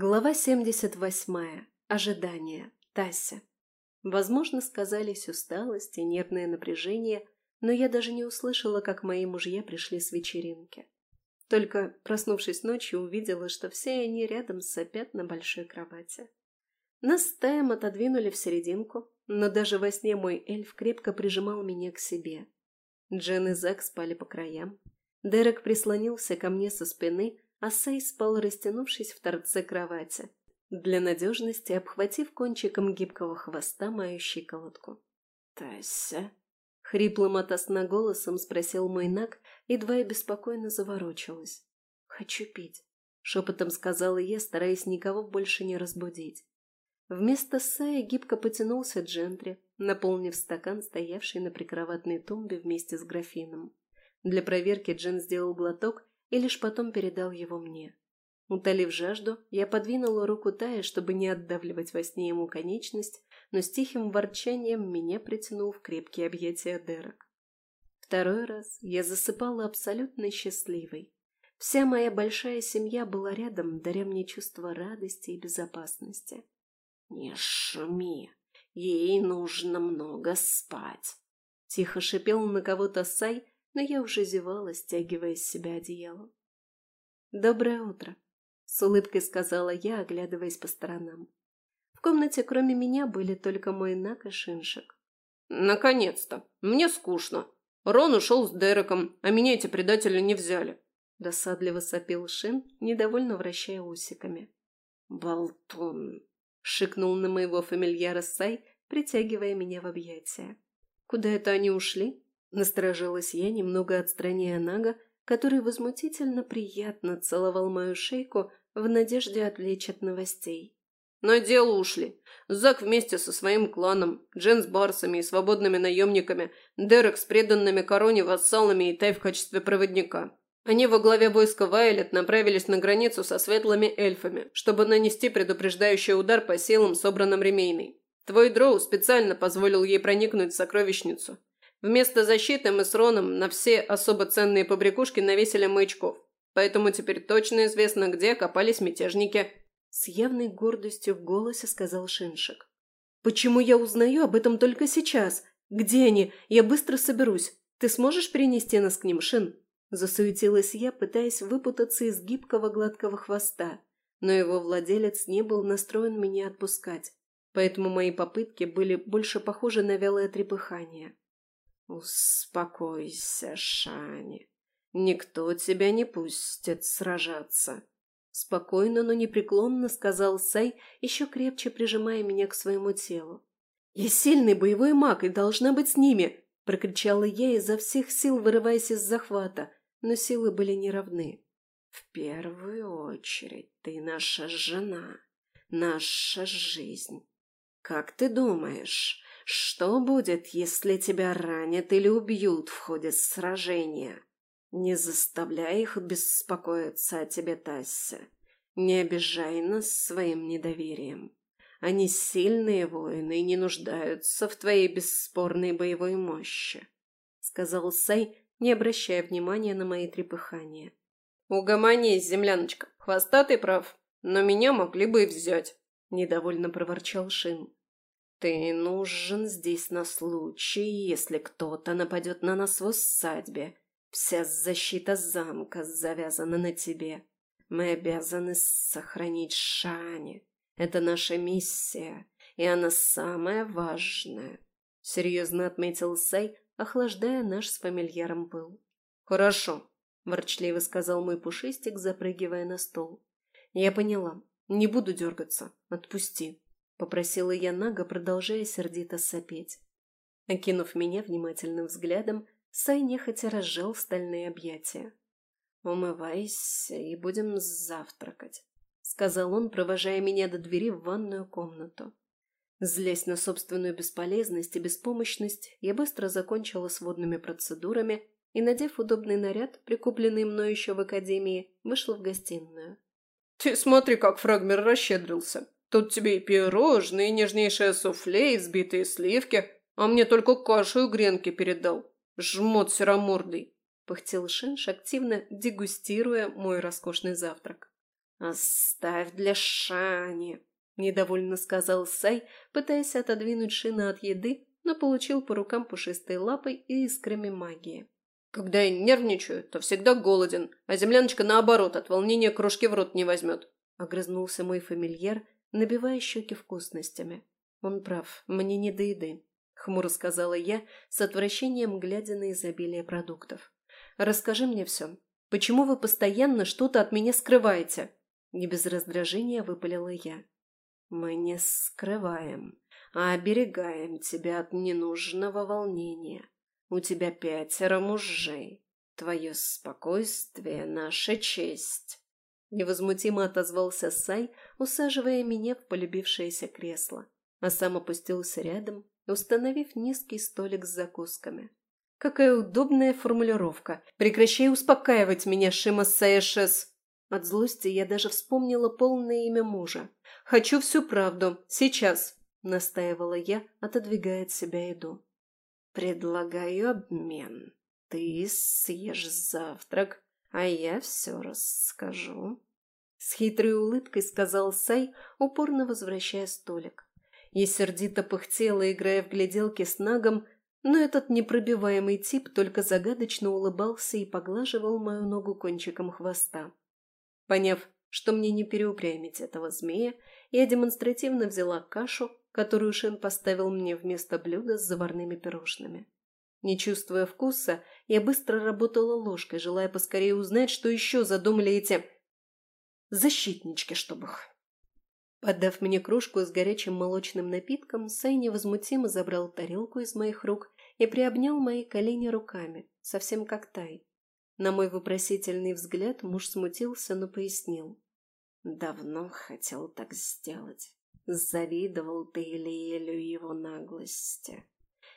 Глава 78. Ожидание. Тася. Возможно, сказались усталость и нервное напряжение, но я даже не услышала, как мои мужья пришли с вечеринки. Только, проснувшись ночью, увидела, что все они рядом сопят на большой кровати. Нас с Таем отодвинули в серединку, но даже во сне мой эльф крепко прижимал меня к себе. Джен и Зак спали по краям. Дерек прислонился ко мне со спины, а Сей спал, растянувшись в торце кровати, для надежности обхватив кончиком гибкого хвоста мою щиколотку. «Тася?» — хриплым от голосом спросил мой наг, едва я беспокойно заворочилась. «Хочу пить», — шепотом сказала я, стараясь никого больше не разбудить. Вместо Сая гибко потянулся Джентри, наполнив стакан, стоявший на прикроватной тумбе вместе с графином. Для проверки Джен сделал глоток и лишь потом передал его мне. Утолив жажду, я подвинула руку Тая, чтобы не отдавливать во сне ему конечность, но с тихим ворчанием меня притянул в крепкие объятия Дерек. Второй раз я засыпала абсолютно счастливой. Вся моя большая семья была рядом, даря мне чувство радости и безопасности. «Не шуми, ей нужно много спать», — тихо шипел на кого-то Сай, но я уже зевала, стягивая с себя одеяло. «Доброе утро», — с улыбкой сказала я, оглядываясь по сторонам. В комнате кроме меня были только мой Нак и Шиншик. «Наконец-то! Мне скучно. Рон ушел с Дереком, а меня эти предатели не взяли». Досадливо сопел Шин, недовольно вращая усиками. «Болтун!» — шикнул на моего фамильяра Сай, притягивая меня в объятия. «Куда это они ушли?» Насторожилась я, немного отстраняя Нага, который возмутительно приятно целовал мою шейку в надежде отвлечь от новостей. «На дело ушли. Зак вместе со своим кланом, Джен с барсами и свободными наемниками, Дерек с преданными короне вассалами и Тай в качестве проводника. Они во главе войска Вайлет направились на границу со светлыми эльфами, чтобы нанести предупреждающий удар по силам, собранным Ремейной. Твой дроу специально позволил ей проникнуть в сокровищницу. Вместо защиты мы с Роном на все особо ценные побрякушки навесили маячков. Поэтому теперь точно известно, где копались мятежники. С явной гордостью в голосе сказал Шиншик. «Почему я узнаю об этом только сейчас? Где они? Я быстро соберусь. Ты сможешь перенести нас к ним, Шин?» Засуетилась я, пытаясь выпутаться из гибкого гладкого хвоста, но его владелец не был настроен меня отпускать, поэтому мои попытки были больше похожи на вялое трепыхание. «Успокойся, Шани. Никто тебя не пустит сражаться», — спокойно, но непреклонно сказал Сай, еще крепче прижимая меня к своему телу. «Я сильный боевой маг и должна быть с ними!» — прокричала я изо всех сил, вырываясь из захвата, но силы были неравны. «В первую очередь ты наша жена, наша жизнь. Как ты думаешь, что будет, если тебя ранят или убьют в ходе сражения? Не заставляй их беспокоиться о тебе, Тася. Не обижай нас своим недоверием. Они сильные воины и не нуждаются в твоей бесспорной боевой мощи», — сказал Сай, не обращая внимания на мои трепыхания. «Угомонись, земляночка, хвостатый прав, но меня могли бы и взять», — недовольно проворчал Шин. «Ты нужен здесь на случай, если кто-то нападет на нас в усадьбе. Вся защита замка завязана на тебе. Мы обязаны сохранить Шани. Это наша миссия, и она самая важная», — серьезно отметил Сай, охлаждая наш с фамильяром пыл. «Хорошо», — ворчливо сказал мой пушистик, запрыгивая на стол. «Я поняла. Не буду дергаться. Отпусти». — попросила я Нага, продолжая сердито сопеть. Окинув меня внимательным взглядом, Сай нехотя разжал стальные объятия. «Умывайся и будем завтракать», — сказал он, провожая меня до двери в ванную комнату. Злясь на собственную бесполезность и беспомощность, я быстро закончила с водными процедурами и, надев удобный наряд, прикупленный мною еще в академии, вышла в гостиную. «Ты смотри, как фрагмер расщедрился!» Тут тебе и пирожные, и нежнейшее суфле, и взбитые сливки, а мне только кашу и гренки передал. Жмот серомордый!» – пыхтел Шинш, активно дегустируя мой роскошный завтрак. «Оставь для Шани», – недовольно сказал Сай, пытаясь отодвинуть шина от еды, но получил по рукам пушистой лапой и искрами магии. «Когда я нервничаю, то всегда голоден, а земляночка, наоборот, от волнения крошки в рот не возьмет», – огрызнулся мой фамильяр, набивая щеки вкусностями. «Он прав, мне не до еды», – хмуро сказала я, с отвращением глядя на изобилие продуктов. «Расскажи мне все. Почему вы постоянно что-то от меня скрываете?» Не без раздражения выпалила я. «Мы не скрываем, а оберегаем тебя от ненужного волнения. У тебя пятеро мужей. Твое спокойствие — наша честь». Невозмутимо отозвался Сай, усаживая меня в полюбившееся кресло, а сам опустился рядом, установив низкий столик с закусками. «Какая удобная формулировка! Прекращай успокаивать меня, Шима Саэшес!» От злости я даже вспомнила полное имя мужа. «Хочу всю правду. Сейчас!» – настаивала я, отодвигая от себя еду. «Предлагаю обмен. Ты съешь завтрак, а я все расскажу». С хитрой улыбкой сказал Сай, упорно возвращая столик. Я сердито пыхтела, играя в гляделки с Нагом, но этот непробиваемый тип только загадочно улыбался и поглаживал мою ногу кончиком хвоста. Поняв, что мне не переупрямить этого змея, я демонстративно взяла кашу, которую Шин поставил мне вместо блюда с заварными пирожными. Не чувствуя вкуса, я быстро работала ложкой, желая поскорее узнать, что еще задумали эти... защитнички, чтобы их... Подав мне кружку с горячим молочным напитком, Сай невозмутимо забрал тарелку из моих рук и приобнял мои колени руками, совсем как Тай. На мой вопросительный взгляд муж смутился, но пояснил. Давно хотел так сделать. Завидовал ты Илиэлю его наглости.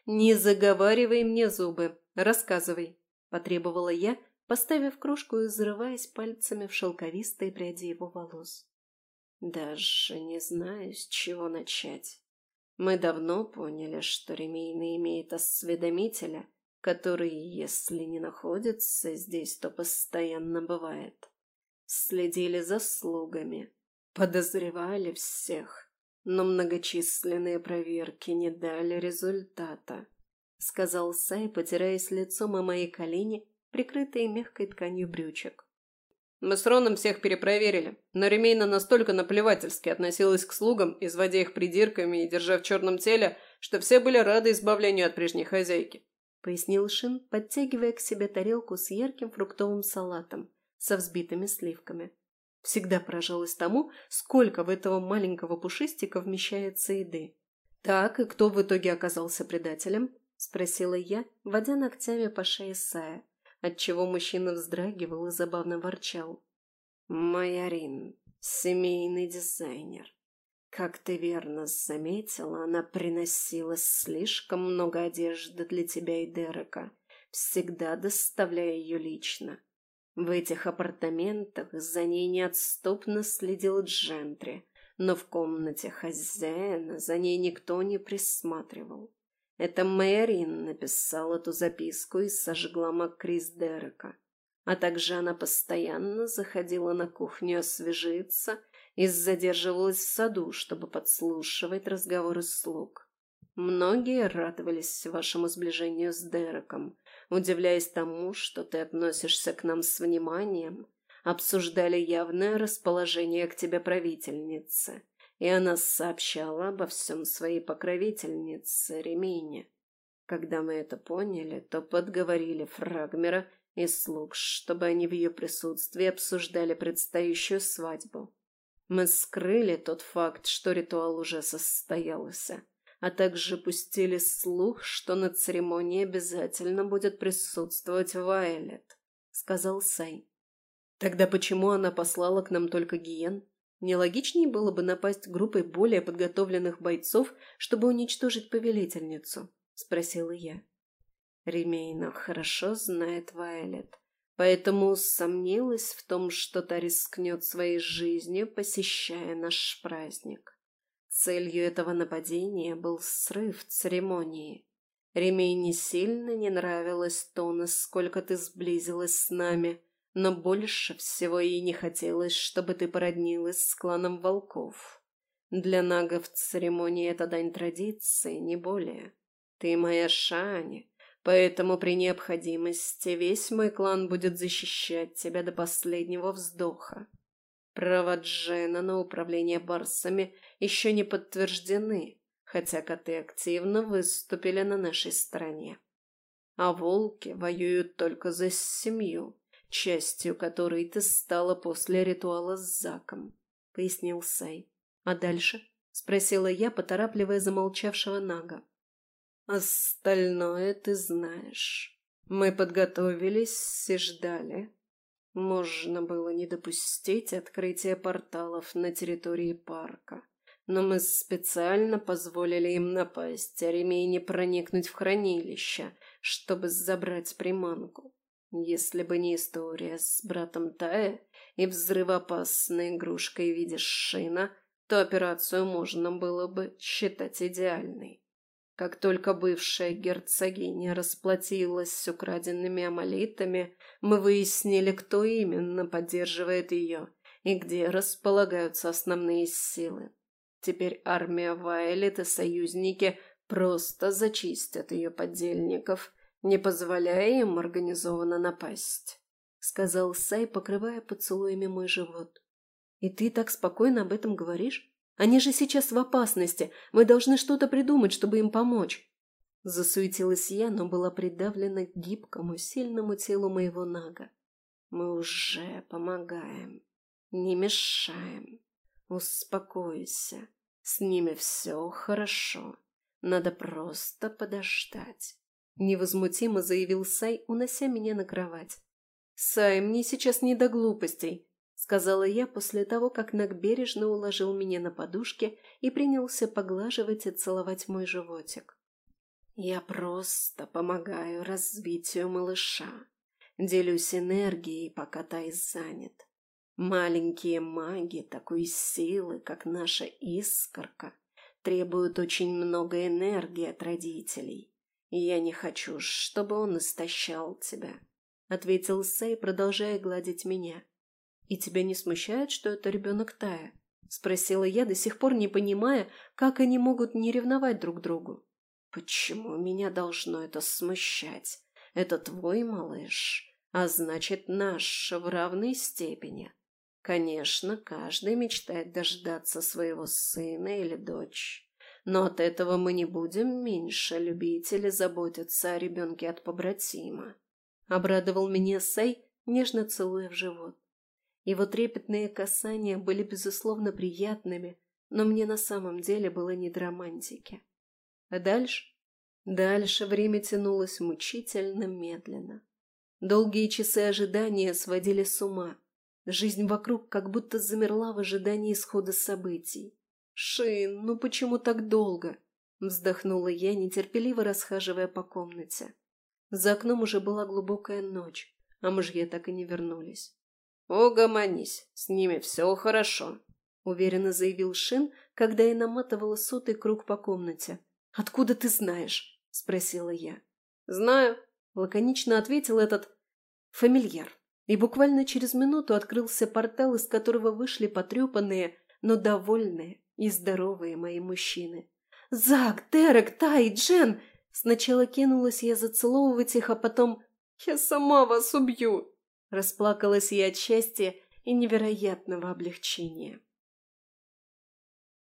«Не заговаривай мне зубы, рассказывай», – потребовала я, поставив кружку и взрываясь пальцами в шелковистые пряди его волос. «Даже не знаю, с чего начать. Мы давно поняли, что Ремейна имеет осведомителя, который, если не находится здесь, то постоянно бывает. Следили за слугами, подозревали всех, но многочисленные проверки не дали результата, сказал Сай, потираясь лицом о мои колени, прикрытые мягкой тканью брючек. Мы с Роном всех перепроверили, но Ремейна настолько наплевательски относилась к слугам, изводя их придирками и держа в черном теле, что все были рады избавлению от прежней хозяйки. — пояснил Шин, подтягивая к себе тарелку с ярким фруктовым салатом со взбитыми сливками. Всегда поражалась тому, сколько в этого маленького пушистика вмещается еды. «Так, и кто в итоге оказался предателем?» – спросила я, водя ногтями по шее Сая, отчего мужчина вздрагивал и забавно ворчал. «Майорин, семейный дизайнер», как ты верно заметила, она приносила слишком много одежды для тебя и Дерека, всегда доставляя ее лично. В этих апартаментах за ней неотступно следил Джентри, но в комнате хозяина за ней никто не присматривал. Это Мэрин написала эту записку и сожгла Макрис Дерека. А также она постоянно заходила на кухню освежиться и задерживалась в саду, чтобы подслушивать разговоры слуг. Многие радовались вашему сближению с Дереком, удивляясь тому, что ты относишься к нам с вниманием, обсуждали явное расположение к тебе правительницы, и она сообщала обо всем своей покровительнице Ремине. Когда мы это поняли, то подговорили Фрагмера и слуг, чтобы они в ее присутствии обсуждали предстоящую свадьбу. Мы скрыли тот факт, что ритуал уже состоялся, а также пустили слух, что на церемонии обязательно будет присутствовать Вайлет, сказал Сай. Тогда почему она послала к нам только Гиен? Нелогичнее было бы напасть группой более подготовленных бойцов, чтобы уничтожить повелительницу, спросила я. Ремейна хорошо знает Вайлет поэтому усомнилась в том, что та рискнет своей жизнью, посещая наш праздник. Целью этого нападения был срыв церемонии. Ремей не сильно не нравилось то, насколько ты сблизилась с нами, но больше всего ей не хотелось, чтобы ты породнилась с кланом волков. Для нагов церемония – это дань традиции, не более. Ты моя Шани, поэтому при необходимости весь мой клан будет защищать тебя до последнего вздоха. Права Джена на управление барсами еще не подтверждены, хотя коты активно выступили на нашей стороне. А волки воюют только за семью, частью которой ты стала после ритуала с Заком, — пояснил Сай. А дальше? — спросила я, поторапливая замолчавшего Нага. Остальное ты знаешь. Мы подготовились и ждали. Можно было не допустить открытия порталов на территории парка, но мы специально позволили им напасть, а ремейне проникнуть в хранилище, чтобы забрать приманку. Если бы не история с братом Тая и взрывоопасной игрушкой в виде шина, то операцию можно было бы считать идеальной. Как только бывшая герцогиня расплатилась с украденными амалитами, мы выяснили, кто именно поддерживает ее и где располагаются основные силы. Теперь армия Вайлет и союзники просто зачистят ее подельников, не позволяя им организованно напасть, — сказал Сай, покрывая поцелуями мой живот. — И ты так спокойно об этом говоришь? Они же сейчас в опасности. Мы должны что-то придумать, чтобы им помочь. Засуетилась я, но была придавлена к гибкому, сильному телу моего нага. Мы уже помогаем. Не мешаем. Успокойся. С ними все хорошо. Надо просто подождать. Невозмутимо заявил Сай, унося меня на кровать. «Сай, мне сейчас не до глупостей сказала я после того, как Нак бережно уложил меня на подушке и принялся поглаживать и целовать мой животик. «Я просто помогаю развитию малыша, делюсь энергией, пока Тайс занят. Маленькие маги такой силы, как наша искорка, требуют очень много энергии от родителей, и я не хочу, чтобы он истощал тебя», — ответил Сэй, продолжая гладить меня. «И тебя не смущает, что это ребенок Тая?» – спросила я, до сих пор не понимая, как они могут не ревновать друг другу. «Почему меня должно это смущать? Это твой малыш, а значит, наш в равной степени. Конечно, каждый мечтает дождаться своего сына или дочь». Но от этого мы не будем меньше любить или заботиться о ребенке от побратима. Обрадовал меня Сэй, нежно целуя в живот. Его трепетные касания были, безусловно, приятными, но мне на самом деле было не до романтики. А дальше? Дальше время тянулось мучительно медленно. Долгие часы ожидания сводили с ума. Жизнь вокруг как будто замерла в ожидании исхода событий. «Шин, ну почему так долго?» Вздохнула я, нетерпеливо расхаживая по комнате. За окном уже была глубокая ночь, а мужья так и не вернулись. «Угомонись, с ними все хорошо», — уверенно заявил Шин, когда я наматывала сотый круг по комнате. «Откуда ты знаешь?» — спросила я. «Знаю», — лаконично ответил этот фамильяр. И буквально через минуту открылся портал, из которого вышли потрепанные, но довольные и здоровые мои мужчины. «Зак, Дерек, Тай, Джен!» Сначала кинулась я зацеловывать их, а потом «Я сама вас убью!» Расплакалась я от счастья и невероятного облегчения.